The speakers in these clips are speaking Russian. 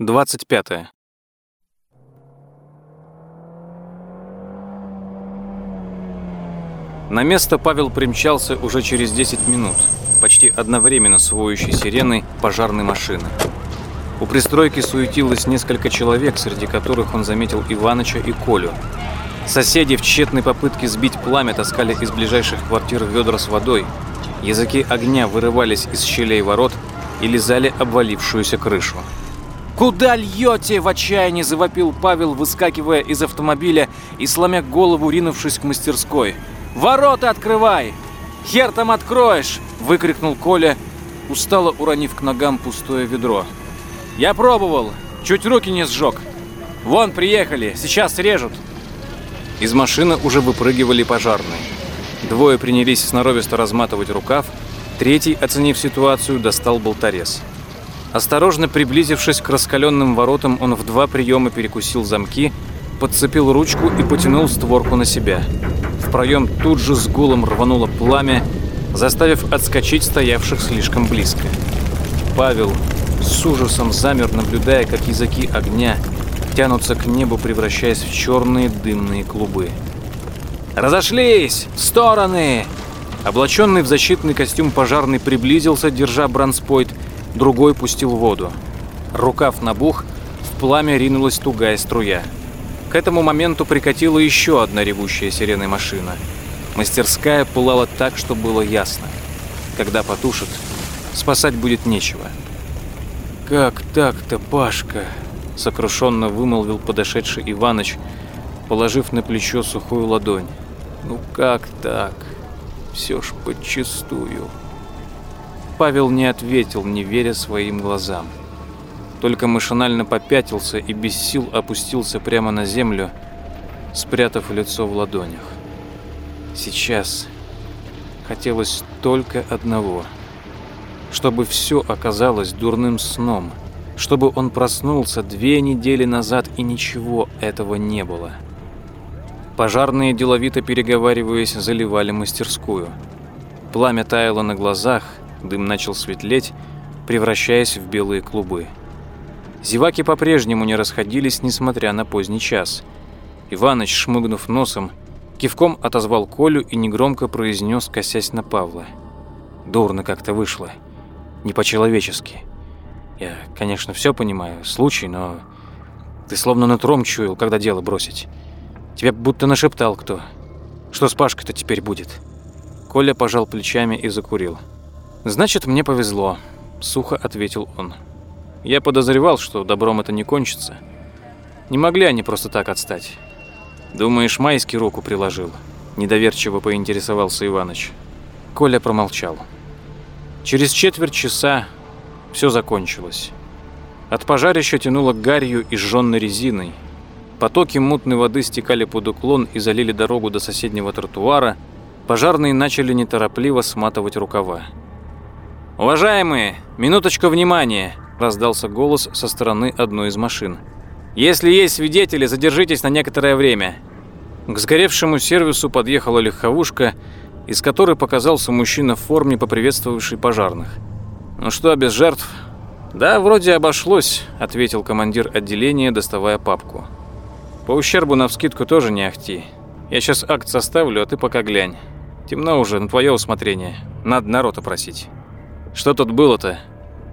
25. На место Павел примчался уже через 10 минут, почти одновременно с воющей сиреной пожарной машины. У пристройки суетилось несколько человек, среди которых он заметил Иваныча и Колю. Соседи в тщетной попытке сбить пламя таскали из ближайших квартир ведра с водой. Языки огня вырывались из щелей ворот и лизали обвалившуюся крышу. «Куда льете?» – в отчаянии завопил Павел, выскакивая из автомобиля и сломя голову, ринувшись к мастерской. «Ворота открывай!» «Хер там откроешь!» – выкрикнул Коля, устало уронив к ногам пустое ведро. «Я пробовал, чуть руки не сжег. Вон, приехали, сейчас режут!» Из машины уже выпрыгивали пожарные. Двое принялись сноровисто разматывать рукав, третий, оценив ситуацию, достал болторез. Осторожно приблизившись к раскаленным воротам, он в два приема перекусил замки, подцепил ручку и потянул створку на себя. В проем тут же с гулом рвануло пламя, заставив отскочить стоявших слишком близко. Павел с ужасом замер, наблюдая, как языки огня тянутся к небу, превращаясь в черные дымные клубы. «Разошлись! В стороны!» Облаченный в защитный костюм пожарный приблизился, держа бронспойт, другой пустил воду. Рукав набух, в пламя ринулась тугая струя. К этому моменту прикатила еще одна ревущая сиреной машина. Мастерская пылала так, что было ясно. Когда потушат, спасать будет нечего. «Как так-то, Пашка?» — сокрушенно вымолвил подошедший Иваныч, положив на плечо сухую ладонь. «Ну как так? Все ж подчистую». Павел не ответил, не веря своим глазам. Только машинально попятился и без сил опустился прямо на землю, спрятав лицо в ладонях. Сейчас хотелось только одного. Чтобы все оказалось дурным сном. Чтобы он проснулся две недели назад и ничего этого не было. Пожарные, деловито переговариваясь, заливали мастерскую. Пламя таяло на глазах, Дым начал светлеть, превращаясь в белые клубы. Зеваки по-прежнему не расходились, несмотря на поздний час. Иваныч, шмыгнув носом, кивком отозвал Колю и негромко произнес, косясь на Павла. «Дурно как-то вышло. Не по-человечески. Я, конечно, все понимаю, случай, но ты словно нутром чуял, когда дело бросить. Тебя будто нашептал кто. Что с Пашкой-то теперь будет?» Коля пожал плечами и закурил. «Значит, мне повезло», — сухо ответил он. «Я подозревал, что добром это не кончится. Не могли они просто так отстать. Думаешь, Майский руку приложил?» Недоверчиво поинтересовался Иваныч. Коля промолчал. Через четверть часа все закончилось. От пожарища тянуло гарью и сжженной резиной. Потоки мутной воды стекали под уклон и залили дорогу до соседнего тротуара. Пожарные начали неторопливо сматывать рукава. «Уважаемые, минуточку внимания!» – раздался голос со стороны одной из машин. «Если есть свидетели, задержитесь на некоторое время». К сгоревшему сервису подъехала легковушка, из которой показался мужчина в форме, поприветствовавший пожарных. «Ну что, без жертв?» «Да, вроде обошлось», – ответил командир отделения, доставая папку. «По ущербу навскидку тоже не ахти. Я сейчас акт составлю, а ты пока глянь. Темно уже, на твое усмотрение. Надо народ опросить». Что тут было-то?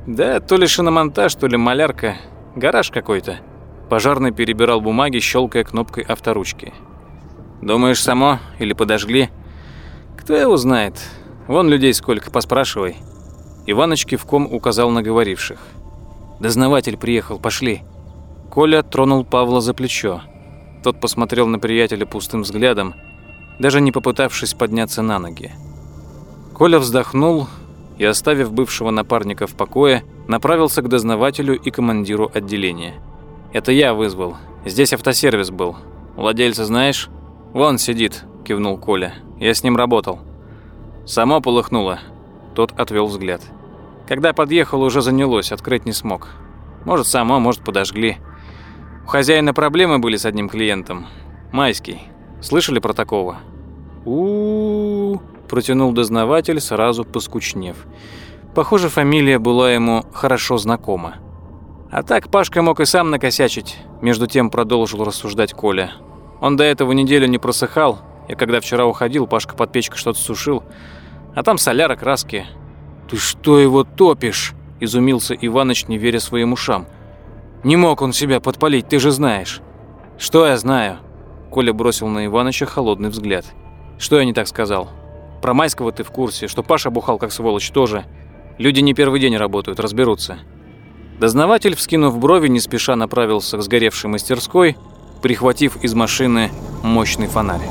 Да, то ли шиномонтаж, то ли малярка. Гараж какой-то. Пожарный перебирал бумаги, щелкая кнопкой авторучки. Думаешь, само или подожгли? Кто его знает? Вон людей сколько, поспрашивай. Иваныч кивком указал на говоривших. Дознаватель приехал, пошли. Коля тронул Павла за плечо. Тот посмотрел на приятеля пустым взглядом, даже не попытавшись подняться на ноги. Коля вздохнул, и, оставив бывшего напарника в покое, направился к дознавателю и командиру отделения. «Это я вызвал. Здесь автосервис был. Владельца знаешь?» «Вон сидит», – кивнул Коля. «Я с ним работал». «Само полыхнуло». Тот отвел взгляд. Когда подъехал, уже занялось, открыть не смог. Может, само, может, подожгли. У хозяина проблемы были с одним клиентом. Майский. Слышали про такого? у, -у, -у протянул дознаватель, сразу поскучнев. Похоже, фамилия была ему хорошо знакома. А так Пашка мог и сам накосячить, между тем продолжил рассуждать Коля. Он до этого неделю не просыхал, и когда вчера уходил, Пашка под печкой что-то сушил, а там соляра, краски. «Ты что его топишь?» – изумился Иваныч, не веря своим ушам. «Не мог он себя подпалить, ты же знаешь». «Что я знаю?» Коля бросил на Иваныча холодный взгляд. «Что я не так сказал? Про Майского ты в курсе, что Паша бухал как сволочь тоже. Люди не первый день работают, разберутся». Дознаватель, вскинув брови, не спеша направился к сгоревшей мастерской, прихватив из машины мощный фонарь.